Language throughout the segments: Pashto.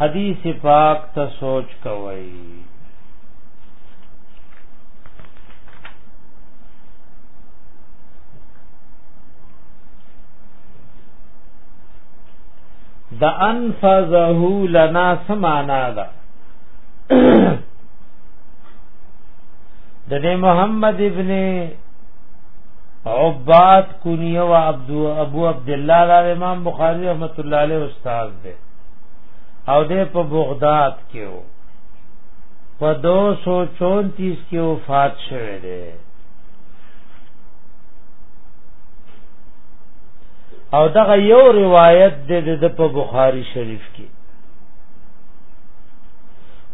حدیث پاک ته سوچ کوئ د انفذه لنا سمانا دا د محمد ابن عباد کنیه و عبد ابو عبد الله امام بخاری رحمت الله علیه استاد دی او د په بغداد کې و په 234 کې وفات شوه دی او دغه یو روایت د د په بخاری شریف کې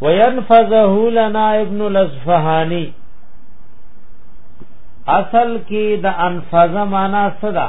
وینفذه لنا ابن الاصفهانی اصل کې د انفذ معنا صدا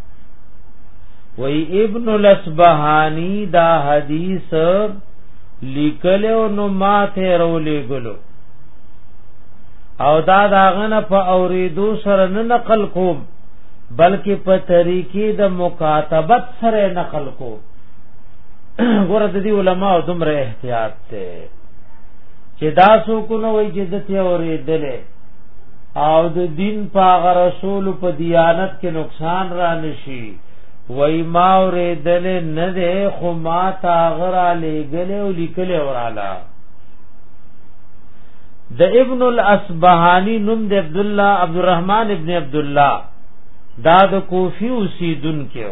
وی ابن الاسبهانی دا حدیث لیکل او نو ماته رولې ګلو او دا داغنه په اوریدو سره نه نقل کوم بلکې په طریقې د مکاتبت سره نقل کوم ګوره د دې علماء دومره احتیاط ته چې دا سو کو نو وی چې دته اوریدلې او د دین پاغ رسول په دیانت کې نقصان را نشي وای ما اورې دل نه ده خو ما تا غرا لګل او لیکل اوراله د ابن الاسبهانی نوم د عبد الله عبد الرحمن ابن عبد الله دا د کوفی اوسیدون کې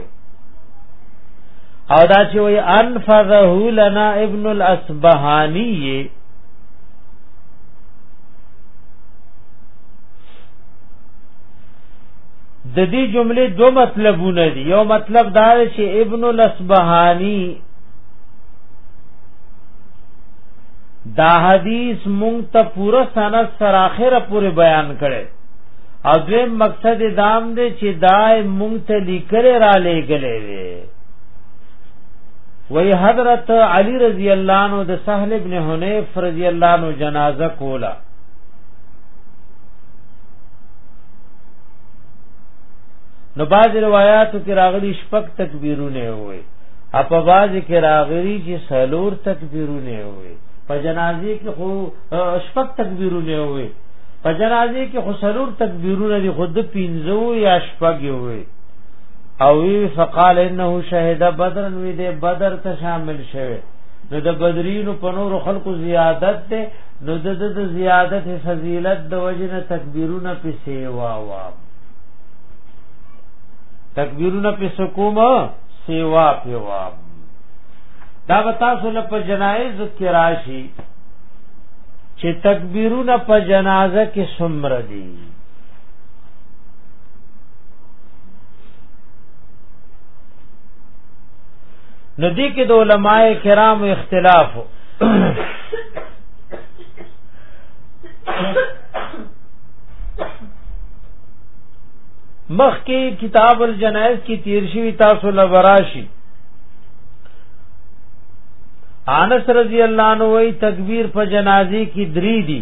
او دا چې وای انفذه لنا ابن الاسبهانی د دې جملې دو مطلبونه دي یو مطلب دا دی چې ابن الاسبهانی دا حدیث مونږ ته پوره سند سره اخره پورې بیان کړي او دویم مقصد دام دی چې دای مونږ ته لیکل را لېګلې وي وی حضرت علی رضی الله عنه د سهل ابن حنیف رضی الله عنه جنازه کولا نو باز روایتو کې راغلي شپک تکبیرونه وي اپ باز کې راغلي چې سلور تکبیرونه وي په جنازې کې خو شپک تکبیرونه وي په جنازې کې خو سلور تکبیرونه دي خود پینځو یا شپږ وي او وی فقال انه شهد بدر وی دې بدر ته شامل شوه نو د بدرینو په نور خلقو زیادت ته نو د د زیادت فضیلت د وجنه تکبیرونه په سیوا وا تکبیرونه په سکوم سیوا په وا دا وتا سول په جنایز کې راشي چې تکبیرونه په جنازه کې سمر دي نو دې کې د علماء کرام اختلاف مخ کې کتاب الجنائز کی تیر شوی تاسو لوراشي انس رضی الله عنه وی تکبیر په جنازي کې درې دي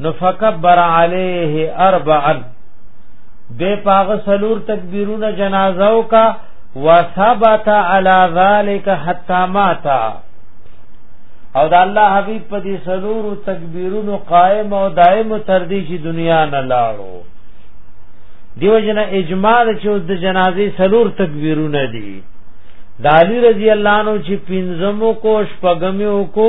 نو فکبر علیه اربعا به پاغ سلور تکبیرونه جنازه او کا وثبت علی ذلک حتا ماتا او د الله حبیب په دې سلور تکبیرونو قائم او دائم تر دې چې دنیا نه لاړو دیو جن اجماع چې د جنازې سلور تکبیرونه دي دالی رضی الله عنه چې پنځمو کو شپږمو کو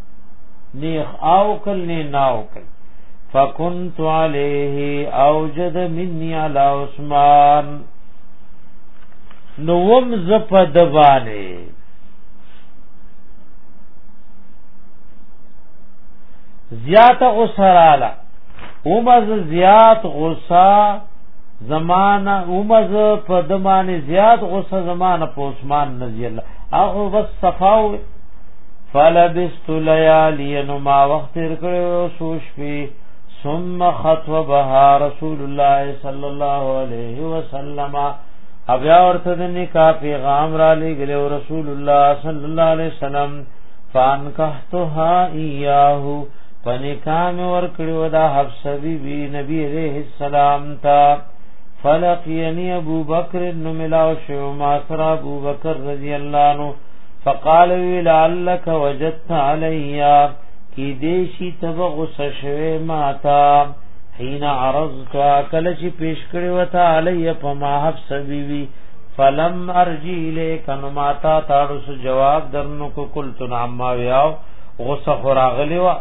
نیخ او کل نه ناو کل فکنت علیه اوجد منی علی عثمان نوم ز په دبانه زیات غسراله اومز زیات غصه زمانہ اومز په دمانه زیات غصه زمانہ په عثمان نزی الله هغه بس صفاو فلبست ليالي نو ما وخت تیر کړو سوش پی ثم خطبها رسول الله صلی الله علیه وسلم بیا ورته د نکاح پیغام را لګل رسول الله صلی الله علیه وسلم فان کهتها ایاه پنکام ور کړو دا حفصه بی بی نبی علیہ السلام تا فلقینی ابو بکر نو ملاو شو ما سره ابو بکر رضی الله عنه فقال لعلك وجدت عليا کی دیشی تب غصه شوه ماتا حين عرضت کله چې پیش کړی وتا علی په ما حفص بیوی فلم ارجی لیک نو ماتا تاسو جواب درنو کو کل تنعم ما ویاو غصه خراغلی وا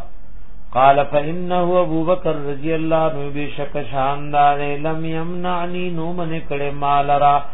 قال فانه ابو بکر رضی الله عنه بشک شاندار لم يمنعني نو من کړه مال را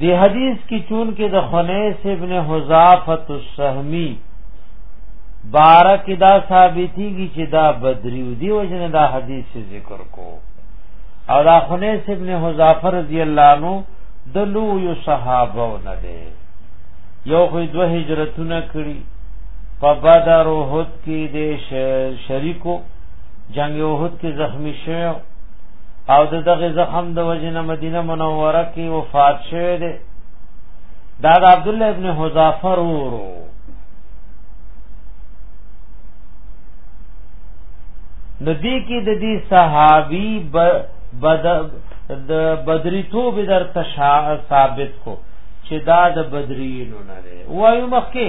دی حدیث کی چون کې د خنیس ابن حذافه السهمی بارک دا ثابتی کی چې دا بدری دی وجنه دا حدیث ذکر کو او دا خنیس ابن حذافه رضی الله عنه د لو یو صحابه نه دی یو خو دوه هجرتونه کړی په بدر او احد کې د شریکو جنگ احد کې زخمی شوی او د دغه زخم د وجنه مدینه منوره کې وفات شوه دی دا د عبد الله ابن حذافه ورو ندی کې د دې صحابي بد د بدری توب در تشا ثابت کو چې دا د بدرینو نه وایو مخکې